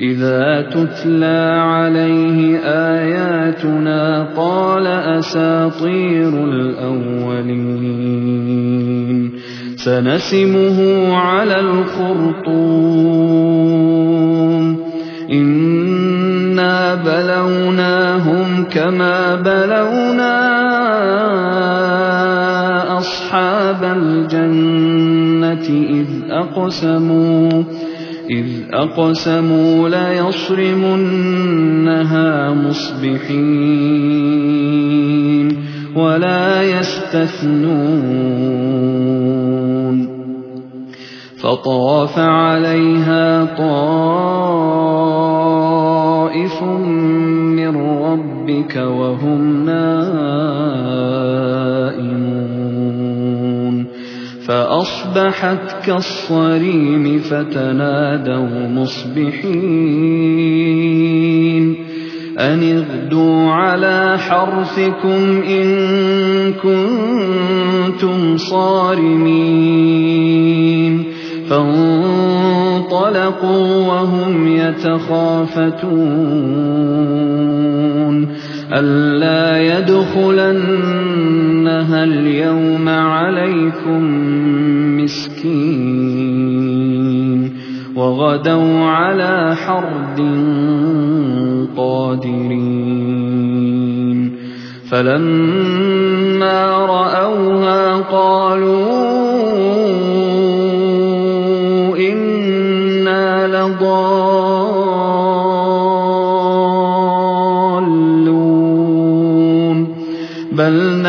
إِذَا تُتْلَىٰ عَلَيْهِ آيَاتُنَا قَالَ أَسَاطِيرُ الْأَوَّلِينَ. سَنَسِمُهُ عَلَى الْخُرْطُومِ. إِنَّا بَلَوْنَاهُمْ كَمَا بَلَوْنَا أَصْحَابَ الْجَنَّةِ إِذْ أَقْسَمُوا. لَيَصْرِمُنَّهَا مُصْبِحِينَ وَلَا يَسْتَثْنُونَ فَطَافَ عَلَيْهَا طَائِفٌ مِّن رَّبِّكَ وَهُمْ نَائِمُونَ فَأَصْبَحَتْ كَالصَّرِيمِ فَتَنَادَوْا مُصْبِحِينَ أَنِ اغْدُوا عَلَىٰ حَرْثِكُمْ إِن كُنتُمْ صَارِمِينَ فَانطَلَقُوا وَهُمْ يَتَخَافَتُونَ. أَلَّا يَدْخُلَنَّهَا الْيَوْمَ عَلَيْكُم مِّسْكِينٌ. وَغَدَوْا عَلَىٰ حَرْدٍ قَادِرِينَ. فَلَمَّا رَأَوْهَا قَالُوا إِنَّا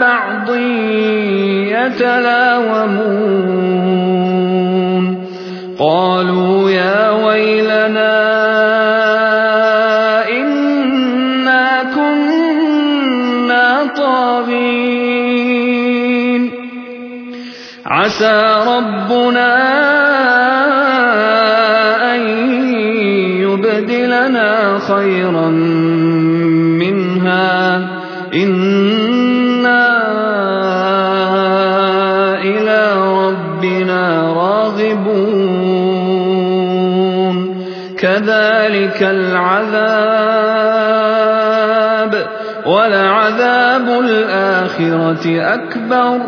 بَعْضٍ يَتَلَاوَمُونَ. قَالُوا يَا وَيْلَنَا إِنَّا كُنَّا طَاغِينَ. عَسَىٰ رَبُّنَا أَن يُبْدِلَنَا خَيْرًا مِّنْهَا. إِنَّا كَذَٰلِكَ الْعَذَابُ ۖ وَلَعَذَابُ الْآخِرَةِ أَكْبَرُ ۚ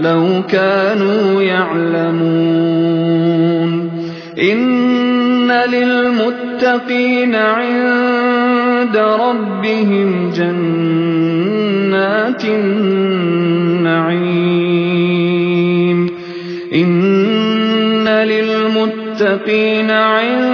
لَوْ كَانُوا يَعْلَمُونَ. إِنَّ لِلْمُتَّقِينَ عِندَ رَبِّهِمْ جَنَّاتِ النَّعِيمِ. إِنَّ لِلْمُتَّقِينَ عِندَ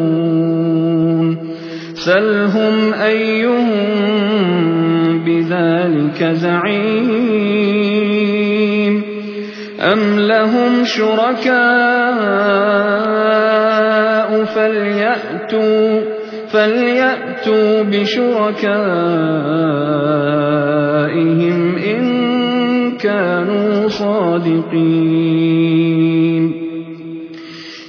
سَلْهُمْ أَيُّهُم ذلك زعيم أم لهم شركاء فليأتوا فليأتوا بشركائهم إن كانوا صادقين